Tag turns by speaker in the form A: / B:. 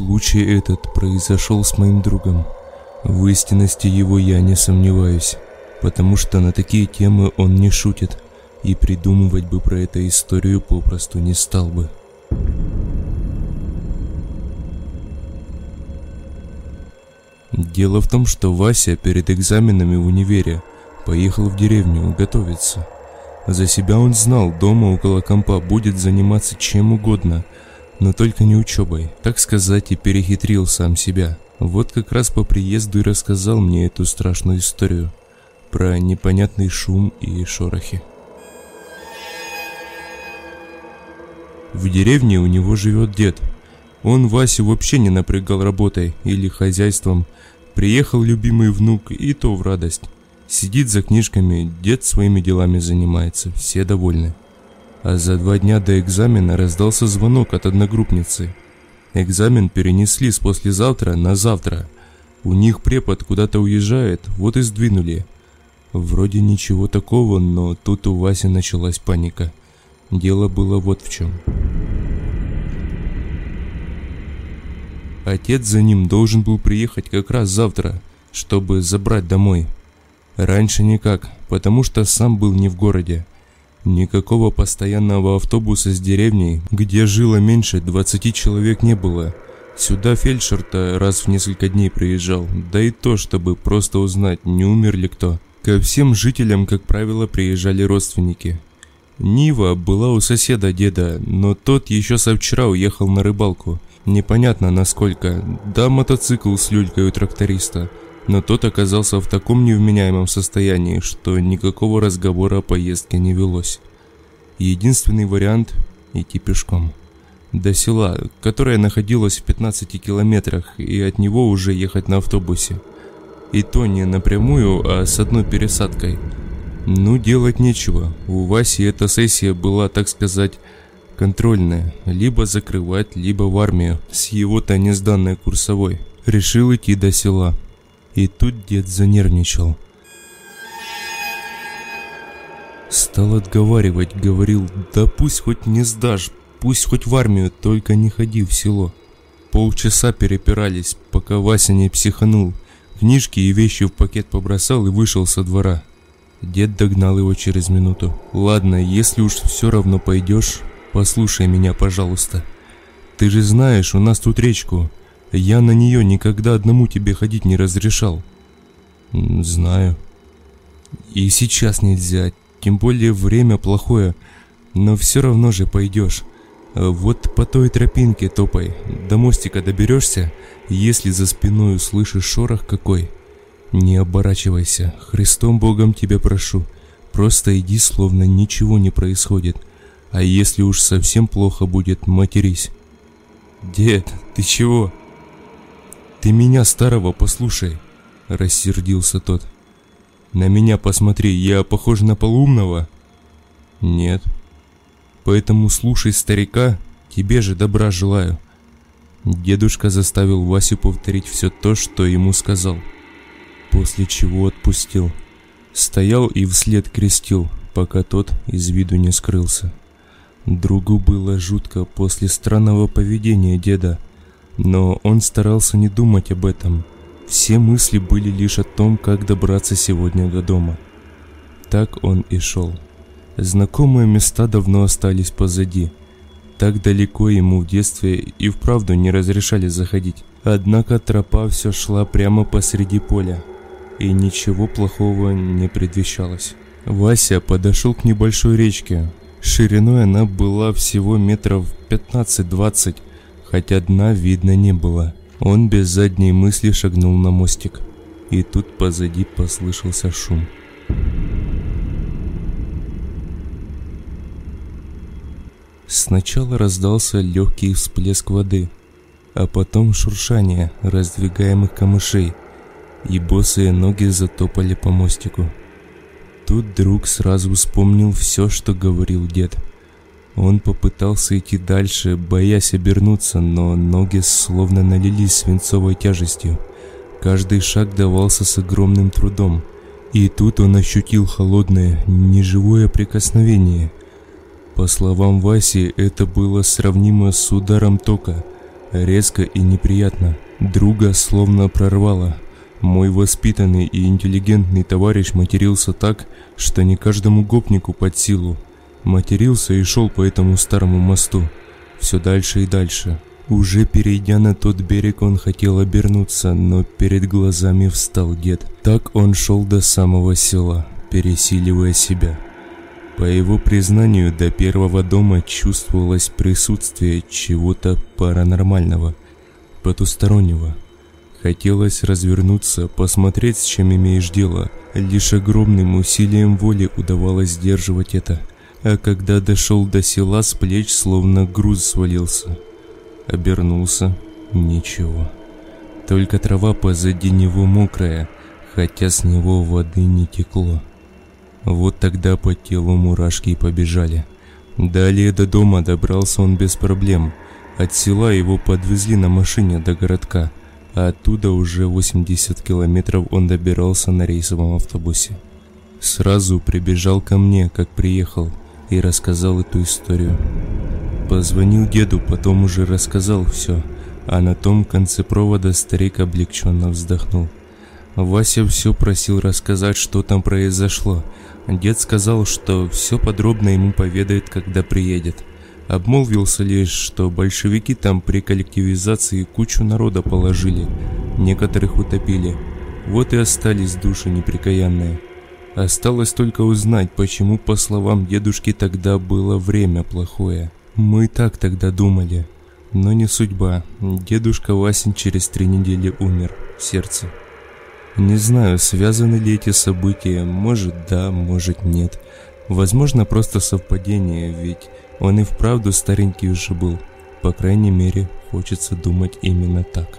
A: Случай этот произошел с моим другом. В истинности его я не сомневаюсь, потому что на такие темы он не шутит, и придумывать бы про эту историю попросту не стал бы. Дело в том, что Вася перед экзаменами в универе поехал в деревню готовиться. За себя он знал, дома около компа будет заниматься чем угодно, но только не учебой, так сказать, и перехитрил сам себя. Вот как раз по приезду и рассказал мне эту страшную историю про непонятный шум и шорохи. В деревне у него живет дед. Он Васю вообще не напрягал работой или хозяйством. Приехал любимый внук, и то в радость. Сидит за книжками, дед своими делами занимается, все довольны. А за два дня до экзамена раздался звонок от одногруппницы. Экзамен перенесли с послезавтра на завтра. У них препод куда-то уезжает, вот и сдвинули. Вроде ничего такого, но тут у Васи началась паника. Дело было вот в чем. Отец за ним должен был приехать как раз завтра, чтобы забрать домой. Раньше никак, потому что сам был не в городе. Никакого постоянного автобуса с деревней, где жило меньше 20 человек не было. Сюда фельдшер-то раз в несколько дней приезжал, да и то, чтобы просто узнать, не умер ли кто. Ко всем жителям, как правило, приезжали родственники. Нива была у соседа деда, но тот еще со вчера уехал на рыбалку. Непонятно насколько. Да, мотоцикл с люлькой у тракториста – но тот оказался в таком невменяемом состоянии, что никакого разговора о поездке не велось. Единственный вариант – идти пешком. До села, которое находилось в 15 километрах, и от него уже ехать на автобусе. И то не напрямую, а с одной пересадкой. Ну, делать нечего. У Васи эта сессия была, так сказать, контрольная. Либо закрывать, либо в армию, с его-то несданной курсовой. Решил идти до села. И тут дед занервничал. Стал отговаривать, говорил, да пусть хоть не сдашь, пусть хоть в армию, только не ходи в село. Полчаса перепирались, пока Вася не психанул. Книжки и вещи в пакет побросал и вышел со двора. Дед догнал его через минуту. «Ладно, если уж все равно пойдешь, послушай меня, пожалуйста. Ты же знаешь, у нас тут речку. Я на нее никогда одному тебе ходить не разрешал. Знаю. И сейчас нельзя, тем более время плохое, но все равно же пойдешь. Вот по той тропинке топай, до мостика доберешься, если за спиной услышишь шорох какой. Не оборачивайся, Христом Богом тебя прошу, просто иди, словно ничего не происходит. А если уж совсем плохо будет, матерись. Дед, ты чего? «Ты меня, старого, послушай!» – рассердился тот. «На меня посмотри, я похож на полумного?» «Нет». «Поэтому слушай старика, тебе же добра желаю». Дедушка заставил Васю повторить все то, что ему сказал, после чего отпустил. Стоял и вслед крестил, пока тот из виду не скрылся. Другу было жутко после странного поведения деда – но он старался не думать об этом. Все мысли были лишь о том, как добраться сегодня до дома. Так он и шел. Знакомые места давно остались позади. Так далеко ему в детстве и вправду не разрешали заходить. Однако тропа все шла прямо посреди поля, и ничего плохого не предвещалось. Вася подошел к небольшой речке. Шириной она была всего метров 15-20, хотя дна видно не было. Он без задней мысли шагнул на мостик. И тут позади послышался шум. Сначала раздался легкий всплеск воды, а потом шуршание раздвигаемых камышей, и босые ноги затопали по мостику. Тут друг сразу вспомнил все, что говорил дед – он попытался идти дальше, боясь обернуться, но ноги словно налились свинцовой тяжестью. Каждый шаг давался с огромным трудом. И тут он ощутил холодное, неживое прикосновение. По словам Васи, это было сравнимо с ударом тока. Резко и неприятно. Друга словно прорвало. Мой воспитанный и интеллигентный товарищ матерился так, что не каждому гопнику под силу. Матерился и шел по этому старому мосту. Все дальше и дальше. Уже перейдя на тот берег, он хотел обернуться, но перед глазами встал дед. Так он шел до самого села, пересиливая себя. По его признанию, до первого дома чувствовалось присутствие чего-то паранормального, потустороннего. Хотелось развернуться, посмотреть, с чем имеешь дело. Лишь огромным усилием воли удавалось сдерживать это. А когда дошел до села, с плеч словно груз свалился. Обернулся. Ничего. Только трава позади него мокрая, хотя с него воды не текло. Вот тогда по телу мурашки побежали. Далее до дома добрался он без проблем. От села его подвезли на машине до городка, а оттуда уже 80 километров он добирался на рейсовом автобусе. Сразу прибежал ко мне, как приехал, и рассказал эту историю. Позвонил деду, потом уже рассказал все, а на том конце провода старик облегченно вздохнул. Вася все просил рассказать, что там произошло, Дед сказал, что все подробно ему поведает, когда приедет. Обмолвился лишь, что большевики там при коллективизации кучу народа положили, некоторых утопили. Вот и остались души неприкаянные. Осталось только узнать, почему, по словам дедушки, тогда было время плохое. Мы так тогда думали. Но не судьба. Дедушка Васин через три недели умер сердце. Не знаю, связаны ли эти события, может да, может нет. Возможно, просто совпадение, ведь он и вправду старенький уже был. По крайней мере, хочется думать именно так.